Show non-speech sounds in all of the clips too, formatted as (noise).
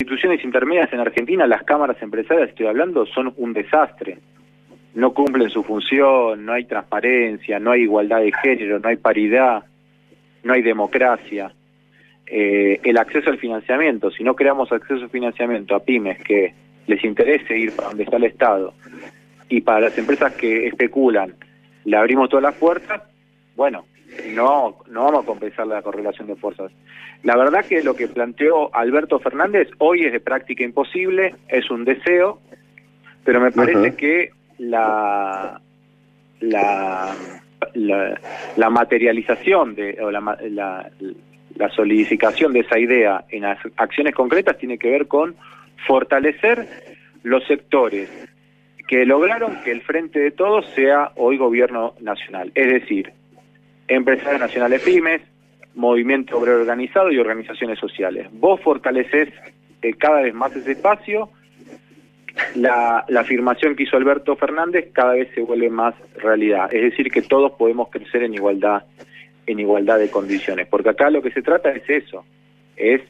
instituciones intermedias en Argentina, las cámaras empresarias, estoy hablando, son un desastre. No cumplen su función, no hay transparencia, no hay igualdad de género, no hay paridad, no hay democracia. Eh, el acceso al financiamiento, si no creamos acceso al financiamiento a pymes que les interese ir para donde está el Estado y para las empresas que especulan, le abrimos todas las puertas, bueno, no, no vamos a compensar la correlación de fuerzas. La verdad que lo que planteó Alberto Fernández hoy es de práctica imposible, es un deseo, pero me parece que la, la, la, materialización de, o la, la, la solidificación de esa idea en acciones concretas tiene que ver con fortalecer los sectores que lograron que el Frente de Todos sea hoy gobierno nacional. Es decir, empresarios nacionales pymes, movimiento obrero organizado y organizaciones sociales. Vos fortaleces eh, cada vez más ese espacio, la, la afirmación que hizo Alberto Fernández cada vez se vuelve más realidad, es decir, que todos podemos crecer en igualdad en igualdad de condiciones, porque acá lo que se trata es eso, es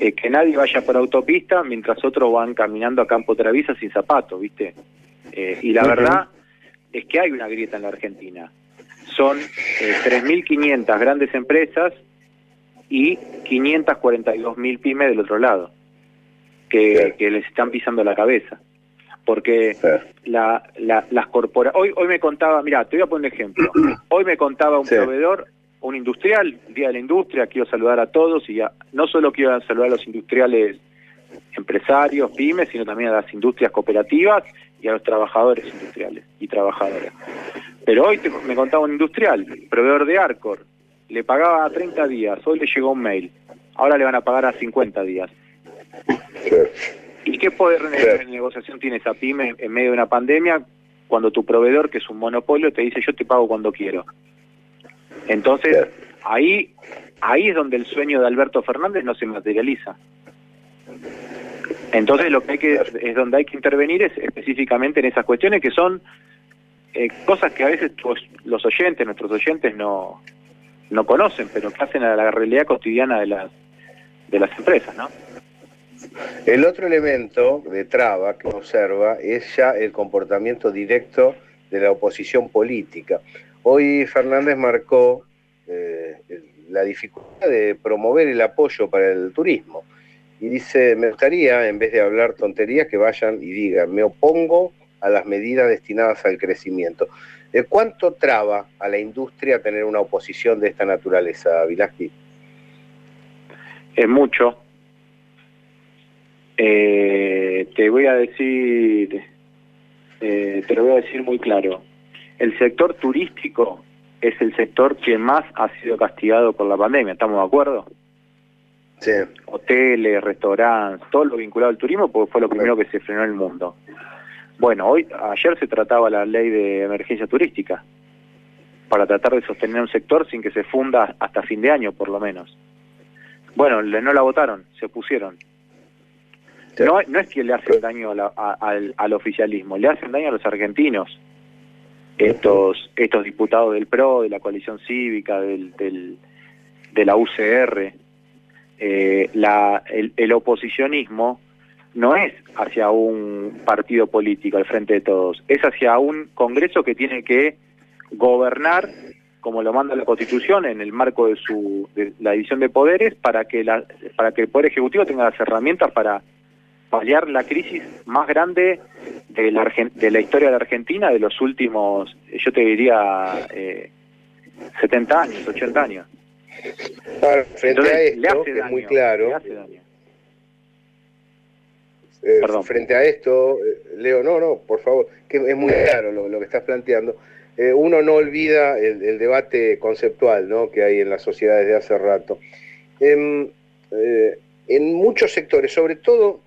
eh, que nadie vaya por autopista mientras otros van caminando a campo traviesa sin zapatos, ¿viste? Eh, y la verdad es que hay una grieta en la Argentina son eh, 3.500 grandes empresas y 542.000 pymes del otro lado, que, les están pisando la cabeza. Porque la, las corporaciones... Hoy, hoy me contaba, mira, te voy a poner un ejemplo. (clears throat) Hoy me contaba un proveedor, un industrial, Día de la Industria, quiero saludar a todos y ya, no solo quiero saludar a los industriales empresarios, pymes, sino también a las industrias cooperativas y a los trabajadores industriales y trabajadoras. Pero hoy me contaba un industrial, proveedor de Arcor, le pagaba a 30 días, hoy le llegó un mail, ahora le van a pagar a 50 días. ¿Y qué poder de negociación tiene esa pyme en medio de una pandemia cuando tu proveedor, que es un monopolio, te dice yo te pago cuando quiero? Entonces, ahí, ahí es donde el sueño de Alberto Fernández no se materializa. Entonces lo que hay que es donde hay que intervenir es específicamente en esas cuestiones que son eh, cosas que a veces los oyentes, nuestros oyentes no, no conocen, pero que hacen a la realidad cotidiana de las, de las empresas, ¿no? El otro elemento de traba que observa es ya el comportamiento directo de la oposición política. Hoy Fernández marcó eh, la dificultad de promover el apoyo para el turismo. Y dice, me gustaría, en vez de hablar tonterías, que vayan y digan, me opongo a las medidas destinadas al crecimiento. ¿De ¿Cuánto traba a la industria tener una oposición de esta naturaleza, Vilaski? Es mucho. Eh, te voy a decir, eh, te lo voy a decir muy claro. El sector turístico es el sector que más ha sido castigado por la pandemia, ¿estamos de acuerdo? Sí. Hoteles, restaurantes, todo lo vinculado al turismo, porque fue lo primero que se frenó en el mundo. Bueno, hoy ayer se trataba la ley de emergencia turística para tratar de sostener un sector sin que se funda hasta fin de año, por lo menos. Bueno, no la votaron, se pusieron. No, no es que le hacen daño al, oficialismo, le hacen daño a los argentinos. Estos, estos diputados del PRO, de la coalición cívica, del, del de la UCR, eh, la, el oposicionismo no es hacia un partido político al frente de todos, es hacia un Congreso que tiene que gobernar como lo manda la Constitución en el marco de su de la división de poderes para que la para que el poder ejecutivo tenga las herramientas para paliar la crisis más grande de la de la historia de la Argentina de los últimos yo te diría eh, 70 años 80 años. Frente a esto es muy claro eh, frente a esto, eh, Leo, no, no, por favor, que es muy claro lo, que estás planteando. Eh, uno no olvida el, debate conceptual ¿no? que hay en las sociedades de hace rato. Em, en muchos sectores, sobre todo,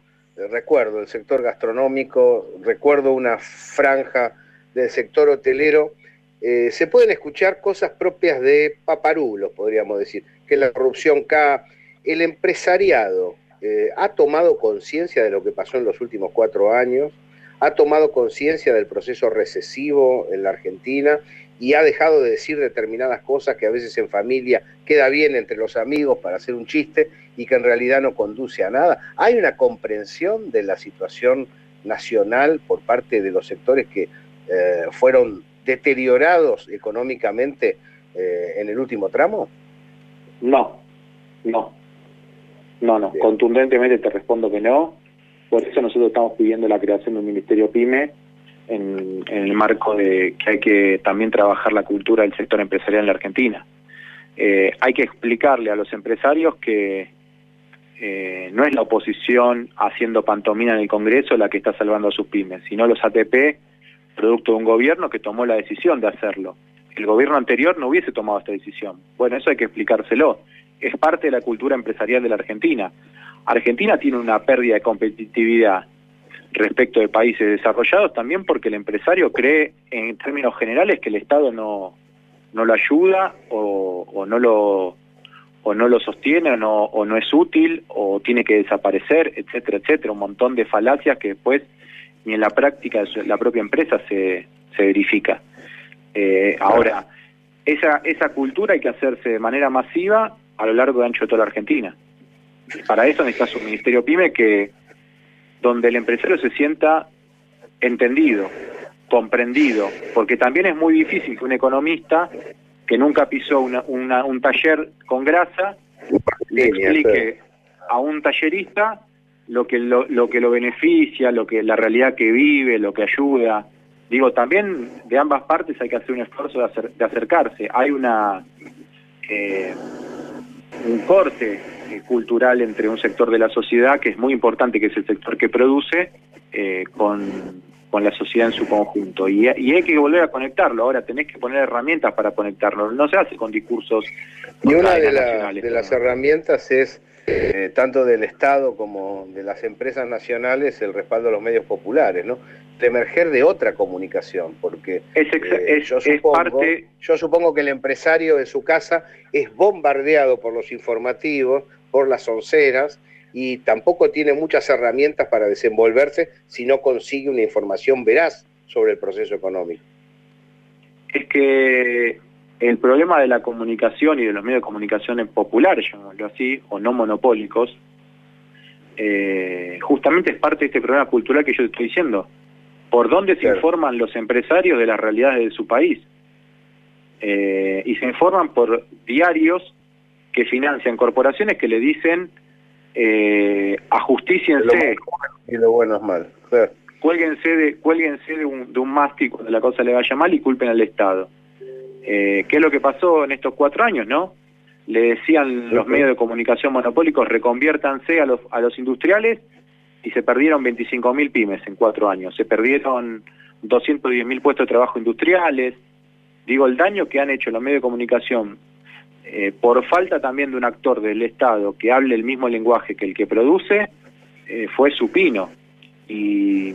recuerdo el sector gastronómico, recuerdo una franja del sector hotelero, se pueden escuchar cosas propias de paparulos, podríamos decir, que la corrupción K, el empresariado, eh, ha tomado conciencia de lo que pasó en los últimos cuatro años, ha tomado conciencia del proceso recesivo en la Argentina y ha dejado de decir determinadas cosas que a veces en familia queda bien entre los amigos para hacer un chiste y que en realidad no conduce a nada. Hay una comprensión de la situación nacional por parte de los sectores que eh, fueron deteriorados económicamente eh, en el último tramo? No, no, no, no, contundentemente te respondo que no. Por eso nosotros estamos pidiendo la creación de un ministerio PYME en, el marco de que hay que también trabajar la cultura del sector empresarial en la Argentina. Eh, hay que explicarle a los empresarios que eh, no es la oposición haciendo pantomina en el Congreso la que está salvando a sus pymes, sino los ATP, producto de un gobierno que tomó la decisión de hacerlo. El gobierno anterior no hubiese tomado esta decisión. Bueno, eso hay que explicárselo. Es parte de la cultura empresarial de la Argentina. Argentina tiene una pérdida de competitividad respecto de países desarrollados también porque el empresario cree en términos generales que el Estado no, no lo ayuda o, no lo o no lo sostiene o no, o no es útil o tiene que desaparecer, etcétera, etcétera, un montón de falacias que después ni en la práctica de la propia empresa se, se verifica. Eh, ahora, esa, esa cultura hay que hacerse de manera masiva a lo largo y ancho de toda la Argentina. Para eso necesitas un ministerio PYME que donde el empresario se sienta entendido, comprendido, porque también es muy difícil que un economista que nunca pisó un taller con grasa le explique a un tallerista lo que lo, lo, que lo beneficia, lo que la realidad que vive, lo que ayuda. Digo, también de ambas partes hay que hacer un esfuerzo de, de acercarse. Hay una eh, un corte eh, cultural entre un sector de la sociedad que es muy importante, que es el sector que produce, eh, con, la sociedad en su conjunto. Y, hay que volver a conectarlo. Ahora tenés que poner herramientas para conectarlo. No se hace con discursos. Y una de, de las herramientas es eh, tanto del Estado como de las empresas nacionales, el respaldo de los medios populares, ¿no? De emerger de otra comunicación, porque eh, yo, supongo, yo supongo que el empresario de su casa es bombardeado por los informativos, por las onceras, y tampoco tiene muchas herramientas para desenvolverse si no consigue una información veraz sobre el proceso económico. Es que el problema de la comunicación y de los medios de comunicación populares, llamémoslo así, o no monopólicos, eh, justamente es parte de este problema cultural que yo te estoy diciendo. ¿Por dónde se informan los empresarios de las realidades de su país? Eh, y se informan por diarios que financian corporaciones que le dicen eh, ajustíciense. Y lo bueno es mal. Cuélguense, de, cuélguense de, un, de un mástil cuando la cosa le vaya mal y culpen al Estado. Eh, ¿Qué es lo que pasó en estos cuatro años, no? Le decían los medios de comunicación monopólicos, reconviértanse a los, a los industriales y se perdieron 25.000 pymes en cuatro años. Se perdieron 210.000 puestos de trabajo industriales. Digo, el daño que han hecho los medios de comunicación eh, por falta también de un actor del Estado que hable el mismo lenguaje que el que produce, eh, fue supino. Y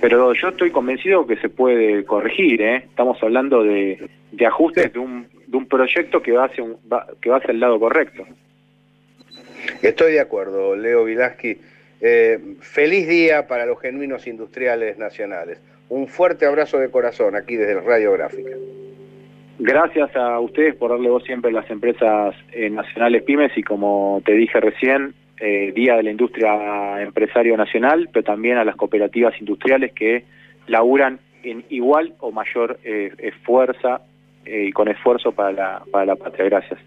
pero yo estoy convencido que se puede corregir, ¿eh? Estamos hablando de, ajustes de, un, de un proyecto que va, hacia un, que va hacia el lado correcto. Estoy de acuerdo, Leo Vilaski. Eh, feliz día para los genuinos industriales nacionales. Un fuerte abrazo de corazón aquí desde Radio Gráfica. Gracias a ustedes por darle voz siempre a las empresas eh, nacionales pymes y como te dije recién, eh, Día de la Industria Empresario Nacional, pero también a las cooperativas industriales que laburan en igual o mayor eh, fuerza eh, y con esfuerzo para la, para la patria. Gracias.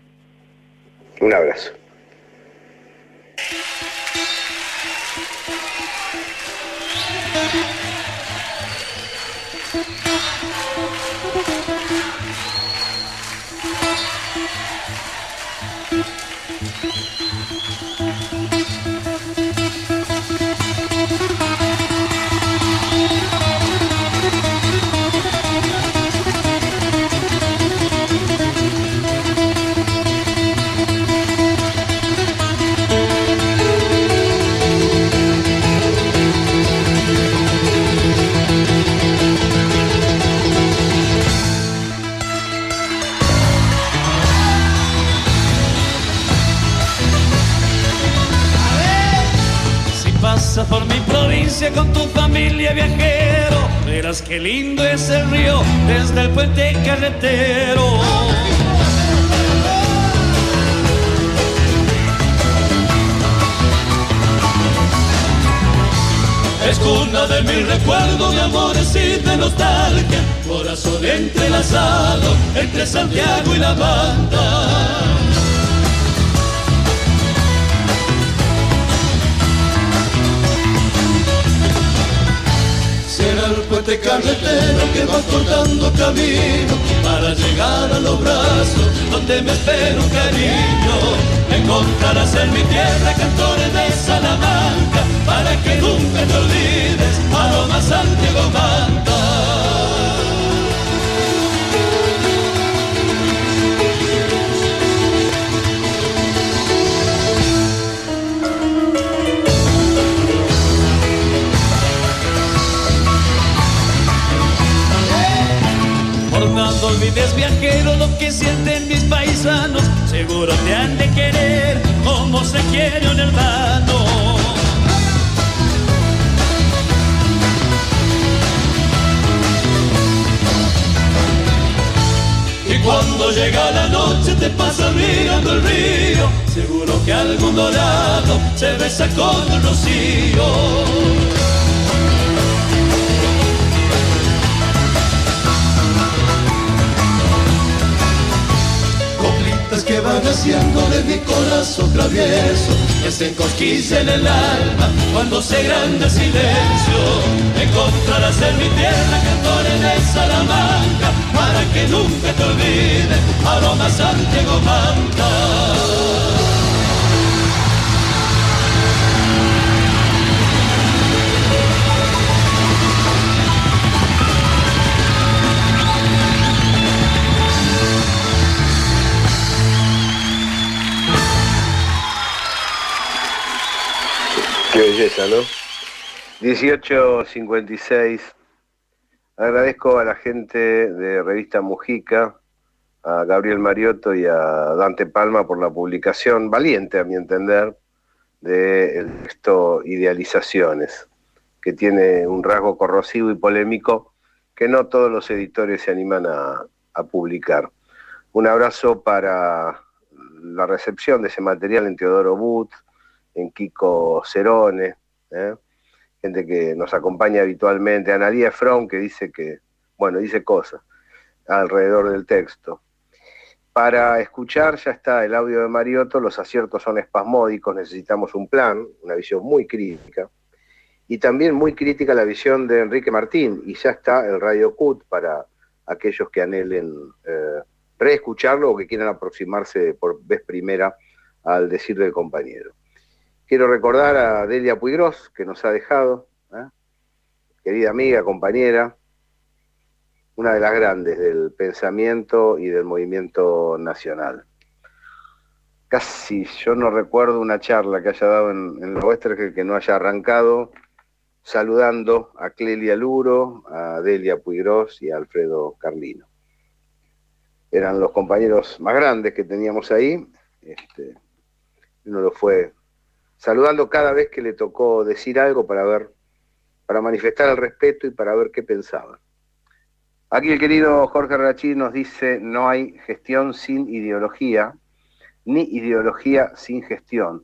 Un abrazo. viajero. Verás qué lindo es el río desde el puente carretero. Es cuna de mi recuerdo de amores y de nostalgia, corazón entrelazado entre Santiago y la banda. El puente carretero que va cortando camino para llegar a los brazos donde me espero cariño. Encontrarás en mi tierra cantores de Salamanca Olvides viajero lo que sienten mis paisanos, seguro te han de querer como se quiere un hermano. Y cuando llega la noche te pasa mirando el río, seguro que algún dorado se besa con el rocío. Que van haciendo de mi corazón travieso que se encosquilla en el alma cuando se grande el silencio. Encontrarás en mi tierra cantores de Salamanca para que nunca te olvides aroma Santiago Manta Qué belleza, ¿no? 1856. Agradezco a la gente de Revista Mujica, a Gabriel Mariotto y a Dante Palma por la publicación, valiente a mi entender, del texto Idealizaciones, que tiene un rasgo corrosivo y polémico que no todos los editores se animan a, a publicar. Un abrazo para la recepción de ese material en Teodoro Booth, en Kiko Cerone, ¿eh? gente que nos acompaña habitualmente, Analia Efron, que dice que, bueno, dice cosas alrededor del texto. Para escuchar ya está el audio de Mariotto, los aciertos son espasmódicos, necesitamos un plan, una visión muy crítica, y también muy crítica la visión de Enrique Martín, y ya está el Radio CUT para aquellos que anhelen eh, reescucharlo o que quieran aproximarse por vez primera al decir del compañero. Quiero recordar a Delia Puigros, que nos ha dejado, ¿eh? querida amiga, compañera, una de las grandes del pensamiento y del movimiento nacional. Casi yo no recuerdo una charla que haya dado en, en el que no haya arrancado saludando a Clelia Luro, a Delia Puigros y a Alfredo Carlino. Eran los compañeros más grandes que teníamos ahí. Este, uno lo fue saludando cada vez que le tocó decir algo para ver, para manifestar el respeto y para ver qué pensaba. Aquí el querido Jorge Rachid nos dice, no hay gestión sin ideología, ni ideología sin gestión.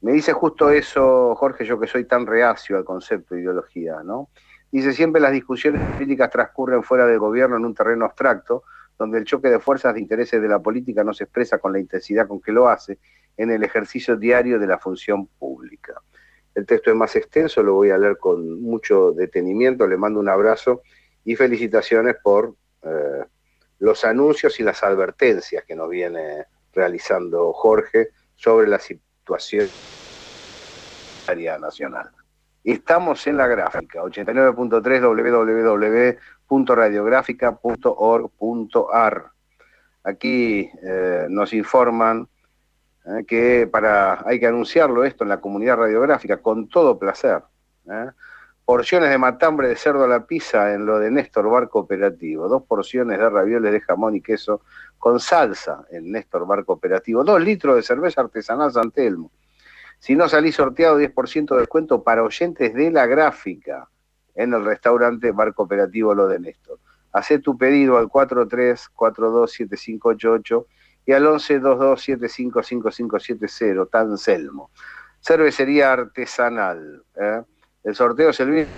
Me dice justo eso, Jorge, yo que soy tan reacio al concepto de ideología, ¿no? Dice, siempre las discusiones políticas transcurren fuera del gobierno en un terreno abstracto, donde el choque de fuerzas de intereses de la política no se expresa con la intensidad con que lo hace, en el ejercicio diario de la función pública. El texto es más extenso, lo voy a leer con mucho detenimiento, le mando un abrazo y felicitaciones por eh, los anuncios y las advertencias que nos viene realizando Jorge sobre la situación nacional. Estamos en la gráfica, 89.3 www.radiográfica.org.ar. Aquí eh, nos informan ¿eh? que para, hay que anunciarlo esto en la comunidad radiográfica con todo placer. ¿eh? Porciones de matambre de cerdo a la pizza en lo de Néstor Barco Operativo. Dos porciones de ravioles de jamón y queso con salsa en Néstor Barco Operativo. Dos litros de cerveza artesanal San Telmo. Si no salís sorteado, 10% de descuento para oyentes de la gráfica en el restaurante Barco Operativo Lo de Néstor. Hacé tu pedido al 43427588 y al 1122755570, Tan Selmo. Cervecería artesanal, ¿eh? El sorteo es el viernes.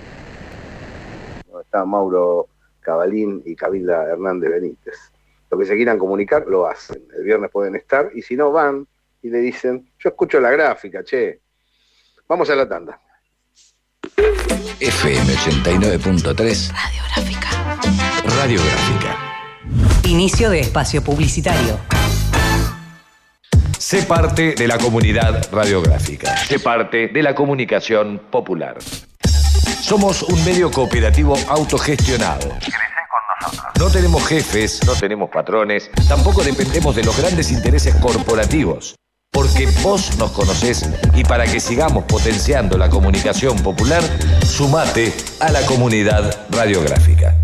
Está Mauro Cabalín y Cabilda Hernández Benítez. Lo que se quieran comunicar, lo hacen. El viernes pueden estar y si no van y le dicen, yo escucho la gráfica, che. Vamos a la tanda. FM 89.3 Radiográfica. Radiográfica. Inicio de espacio publicitario. Sé parte de la comunidad radiográfica. Sé parte de la comunicación popular. Somos un medio cooperativo autogestionado. No tenemos jefes, no tenemos patrones, tampoco dependemos de los grandes intereses corporativos porque vos nos conocés y para que sigamos potenciando la comunicación popular, sumate a la comunidad radiográfica.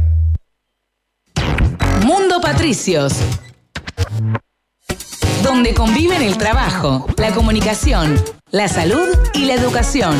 Mundo Patricios. Donde conviven el trabajo, la comunicación, la salud y la educación.